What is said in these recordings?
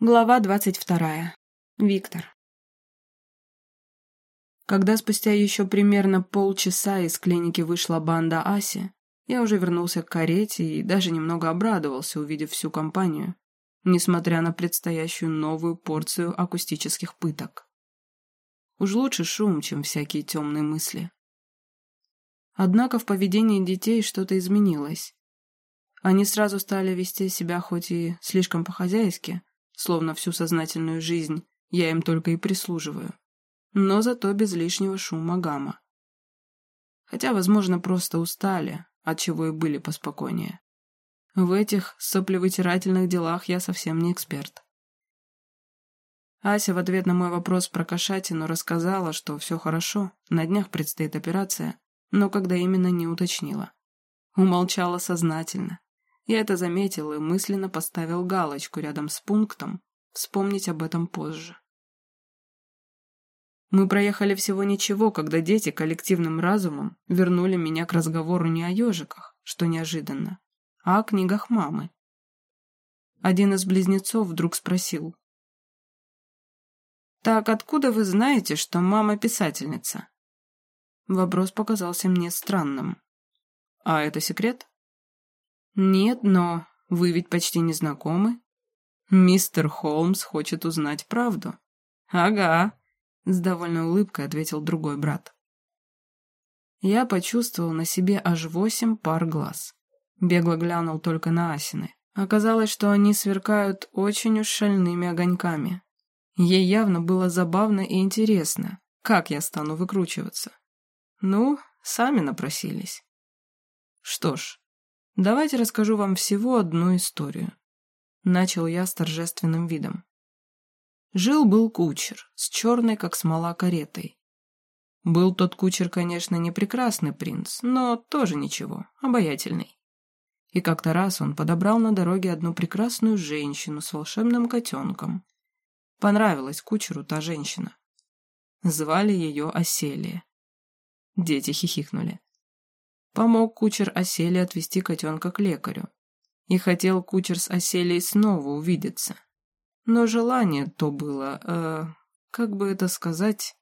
Глава двадцать вторая. Виктор. Когда спустя еще примерно полчаса из клиники вышла банда Аси, я уже вернулся к карете и даже немного обрадовался, увидев всю компанию, несмотря на предстоящую новую порцию акустических пыток. Уж лучше шум, чем всякие темные мысли. Однако в поведении детей что-то изменилось. Они сразу стали вести себя хоть и слишком по-хозяйски, словно всю сознательную жизнь я им только и прислуживаю. Но зато без лишнего шума гамма. Хотя, возможно, просто устали, от чего и были поспокойнее. В этих соплевытирательных делах я совсем не эксперт. Ася в ответ на мой вопрос про кошатину рассказала, что все хорошо, на днях предстоит операция, но когда именно не уточнила. Умолчала сознательно, я это заметил и мысленно поставил галочку рядом с пунктом «Вспомнить об этом позже». Мы проехали всего ничего, когда дети коллективным разумом вернули меня к разговору не о ежиках, что неожиданно, а о книгах мамы. Один из близнецов вдруг спросил. «Так откуда вы знаете, что мама писательница?» Вопрос показался мне странным. «А это секрет?» «Нет, но вы ведь почти не знакомы?» «Мистер Холмс хочет узнать правду». «Ага», — с довольной улыбкой ответил другой брат. Я почувствовал на себе аж восемь пар глаз. Бегло глянул только на Асины. Оказалось, что они сверкают очень уж шальными огоньками. Ей явно было забавно и интересно, как я стану выкручиваться. Ну, сами напросились. Что ж, Давайте расскажу вам всего одну историю. Начал я с торжественным видом. Жил-был кучер с черной, как смола, каретой. Был тот кучер, конечно, не прекрасный принц, но тоже ничего, обаятельный. И как-то раз он подобрал на дороге одну прекрасную женщину с волшебным котенком. Понравилась кучеру та женщина. Звали ее Оселия. Дети хихикнули. Помог кучер Оселе отвезти котенка к лекарю. И хотел кучер с Оселей снова увидеться. Но желание то было, э, как бы это сказать...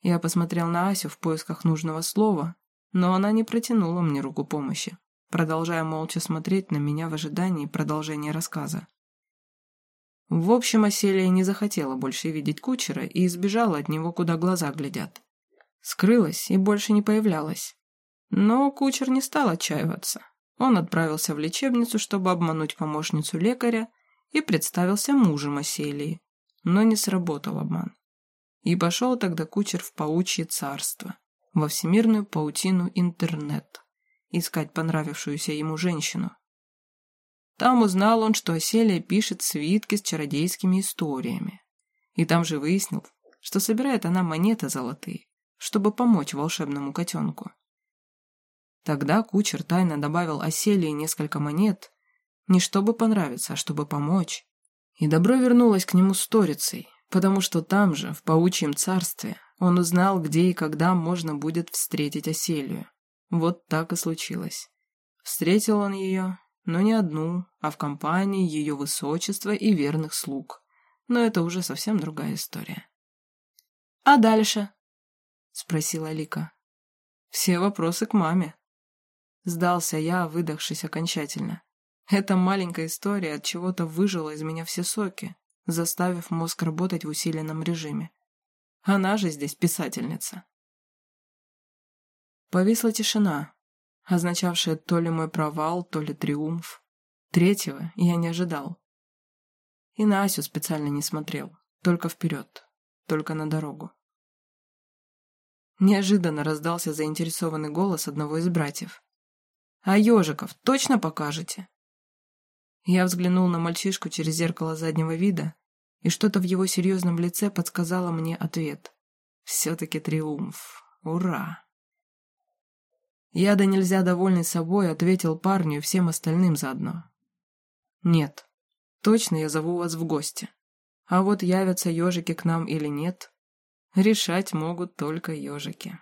Я посмотрел на Асю в поисках нужного слова, но она не протянула мне руку помощи, продолжая молча смотреть на меня в ожидании продолжения рассказа. В общем, Оселия не захотела больше видеть кучера и избежала от него, куда глаза глядят. Скрылась и больше не появлялась. Но кучер не стал отчаиваться. Он отправился в лечебницу, чтобы обмануть помощницу лекаря, и представился мужем Оселии. Но не сработал обман. И пошел тогда кучер в паучье царство, во всемирную паутину интернет, искать понравившуюся ему женщину. Там узнал он, что Оселия пишет свитки с чародейскими историями. И там же выяснил, что собирает она монеты золотые, чтобы помочь волшебному котенку. Тогда кучер тайно добавил Оселии несколько монет, не чтобы понравиться, а чтобы помочь. И добро вернулось к нему сторицей, потому что там же, в паучьем царстве, он узнал, где и когда можно будет встретить Оселию. Вот так и случилось. Встретил он ее, но не одну, а в компании ее высочества и верных слуг. Но это уже совсем другая история. «А дальше?» — спросила Лика. «Все вопросы к маме», Сдался я, выдохшись окончательно. Эта маленькая история от чего-то выжила из меня все соки, заставив мозг работать в усиленном режиме. Она же здесь писательница. Повисла тишина, означавшая то ли мой провал, то ли триумф. Третьего я не ожидал. И на Асю специально не смотрел, только вперед, только на дорогу. Неожиданно раздался заинтересованный голос одного из братьев. А ежиков точно покажете?» Я взглянул на мальчишку через зеркало заднего вида, и что-то в его серьезном лице подсказало мне ответ. «Все-таки триумф! Ура!» Я да нельзя довольный собой ответил парню и всем остальным заодно. «Нет, точно я зову вас в гости. А вот явятся ежики к нам или нет, решать могут только ежики».